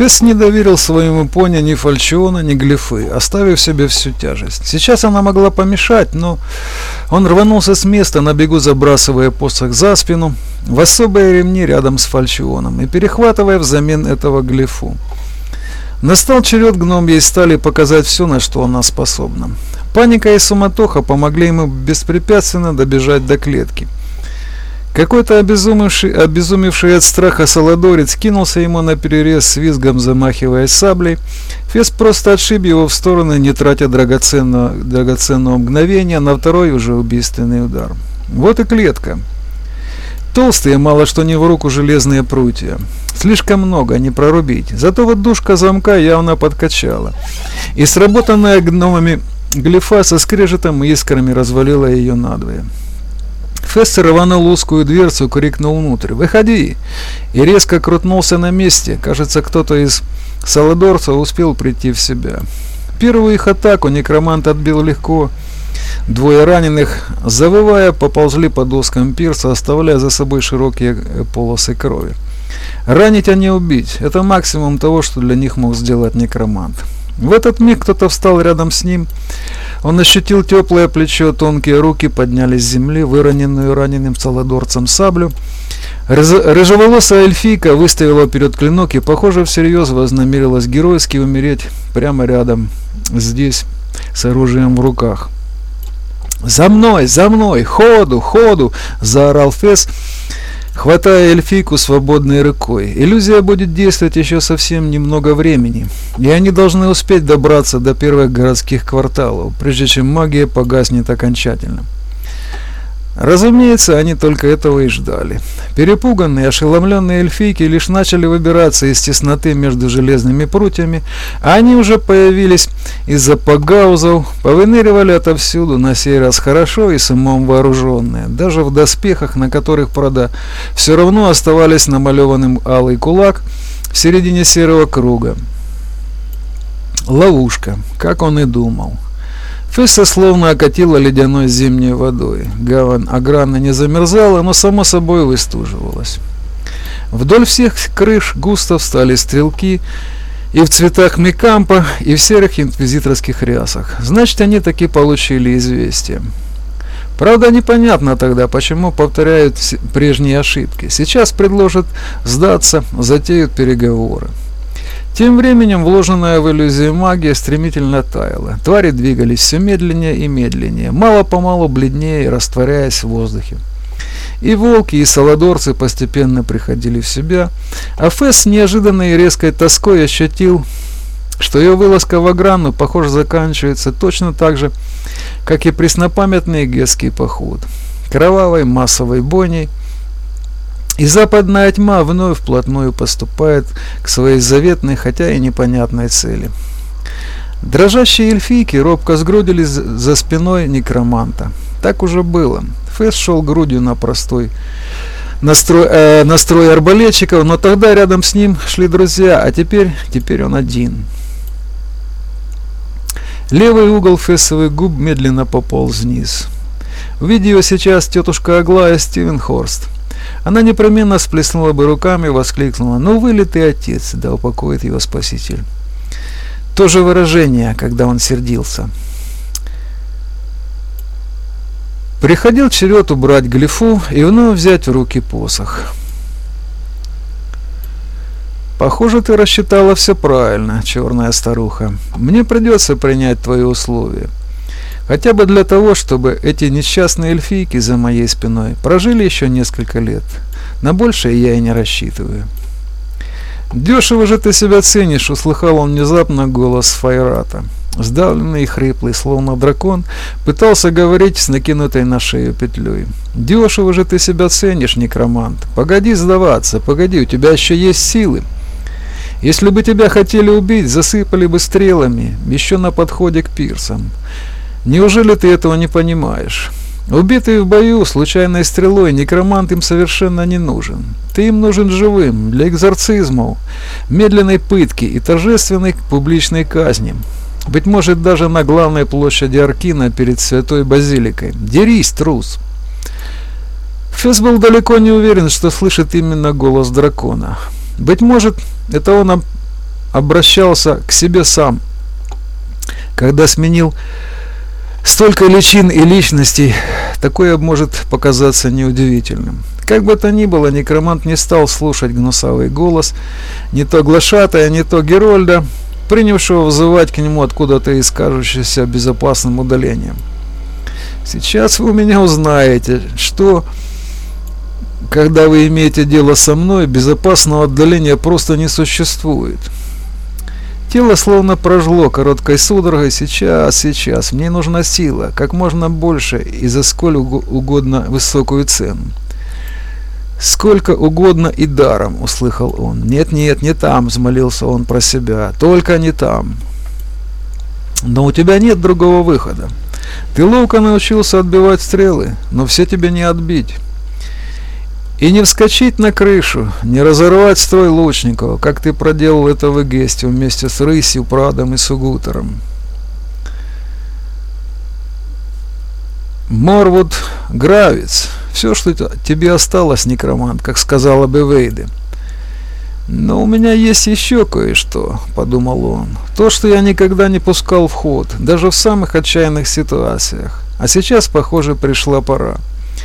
Фесс не доверил своему пони ни фальчиона, ни глифы, оставив себе всю тяжесть. Сейчас она могла помешать, но он рванулся с места, на бегу забрасывая посох за спину, в особые ремни рядом с фальчионом и перехватывая взамен этого глифу. Настал черед гномьей стали показать все, на что она способна. Паника и суматоха помогли ему беспрепятственно добежать до клетки – какой-то обезумевший, обезумевший от страха Саладорец кинулся ему на перерез с визгом, замахивая саблей. Фес просто отшиб его в сторону, не тратя драгоценного, драгоценного мгновения на второй уже убийственный удар. Вот и клетка. Толстые, мало что не в руку железные прутья. Слишком много, не прорубить. Зато вот душка замка явно подкачала. И сработанная гномами глифа со скрежетом и искрами развалила ее надвое. Фестер рванул узкую дверцу, крикнул внутрь «Выходи!» и резко крутнулся на месте. Кажется, кто-то из саладорцев успел прийти в себя. Первую их атаку некромант отбил легко. Двое раненых, завывая, поползли по доскам пирса, оставляя за собой широкие полосы крови. Ранить, а не убить – это максимум того, что для них мог сделать некромант. В этот миг кто-то встал рядом с ним. Он ощутил теплое плечо, тонкие руки поднялись с земли, выроненную раненым саладорцем саблю. Рыжеволосая эльфийка выставила вперед клинок и, похоже, всерьез вознамерилась геройски умереть прямо рядом, здесь, с оружием в руках. «За мной! За мной! Ходу! Ходу!» – заорал Фесс хватая эльфийку свободной рукой. Иллюзия будет действовать еще совсем немного времени, и они должны успеть добраться до первых городских кварталов, прежде чем магия погаснет окончательно. Разумеется, они только этого и ждали. Перепуганные, ошеломленные эльфийки лишь начали выбираться из тесноты между железными прутьями, а они уже появились из-за погаузов, повыныривали отовсюду, на сей раз хорошо и с вооруженные, даже в доспехах, на которых, правда, все равно оставались намалеванным алый кулак в середине серого круга. Ловушка, как он и думал. Фесса словно окатила ледяной зимней водой. Гавань Аграна не замерзала, но само собой выстуживалась. Вдоль всех крыш густо встали стрелки и в цветах Микампа, и в серых инквизиторских рясах. Значит, они таки получили известие. Правда, непонятно тогда, почему повторяют прежние ошибки. Сейчас предложат сдаться, затеют переговоры. Тем временем вложенная в иллюзию магия стремительно таяла. Твари двигались все медленнее и медленнее, мало-помалу бледнее, растворяясь в воздухе. И волки, и саладорцы постепенно приходили в себя, а Фесс с неожиданной и резкой тоской ощутил, что ее вылазка в Аграну, похоже, заканчивается точно так же, как и преснопамятный гетский поход. Кровавой массовой бойней – и западная тьма вновь вплотную поступает к своей заветной, хотя и непонятной цели. Дрожащие эльфийки робко сгрудились за спиной некроманта. Так уже было. Фэс шел грудью на простой настрой, э, настрой арбалетчиков, но тогда рядом с ним шли друзья, а теперь, теперь он один. Левый угол фессовых губ медленно пополз вниз. Увидев сейчас тетушка Аглая Стивенхорст – она непременно сплеснула бы руками и воскликнула «Ну, вылитый отец, да упокоит его Спаситель». То же выражение, когда он сердился. Приходил черед убрать глифу и вновь взять в руки посох. «Похоже, ты рассчитала все правильно, черная старуха. Мне придется принять твои условия. Хотя бы для того, чтобы эти несчастные эльфийки за моей спиной прожили еще несколько лет. На большее я и не рассчитываю. «Дешево же ты себя ценишь!» — услыхал он внезапно голос Файрата. Сдавленный и хриплый, словно дракон, пытался говорить с накинутой на шею петлей. «Дешево же ты себя ценишь, некромант! Погоди сдаваться, погоди, у тебя еще есть силы!» Если бы тебя хотели убить, засыпали бы стрелами, еще на подходе к пирсам. Неужели ты этого не понимаешь? Убитый в бою случайной стрелой, некромант им совершенно не нужен. Ты им нужен живым, для экзорцизмов, медленной пытки и торжественной публичной казни. Быть может, даже на главной площади Аркина перед Святой Базиликой. Дерись, трус! Фес был далеко не уверен, что слышит именно голос дракона. Быть может, это он обращался к себе сам, когда сменил столько личин и личностей, такое может показаться неудивительным. Как бы то ни было, некромант не стал слушать гнусавый голос, не то глашатая, не то Герольда, принявшего вызывать к нему откуда-то из кажущегося безопасным удалением. Сейчас вы у меня узнаете, что когда вы имеете дело со мной, безопасного отдаления просто не существует. Тело словно прожгло короткой судорогой. Сейчас, сейчас. Мне нужна сила. Как можно больше и за сколь угодно высокую цену. «Сколько угодно и даром», — услыхал он. «Нет-нет, не там», — взмолился он про себя. «Только не там». «Но у тебя нет другого выхода. Ты ловко научился отбивать стрелы, но все тебе не отбить». И не вскочить на крышу, не разорвать строй лучников, как ты проделал это в Эгесте вместе с Рысью, Прадом и Сугутером. Морвуд Гравец. Все, что тебе осталось, некромант, как сказала бы Вейде. Но у меня есть еще кое-что, подумал он. То, что я никогда не пускал в ход, даже в самых отчаянных ситуациях. А сейчас, похоже, пришла пора.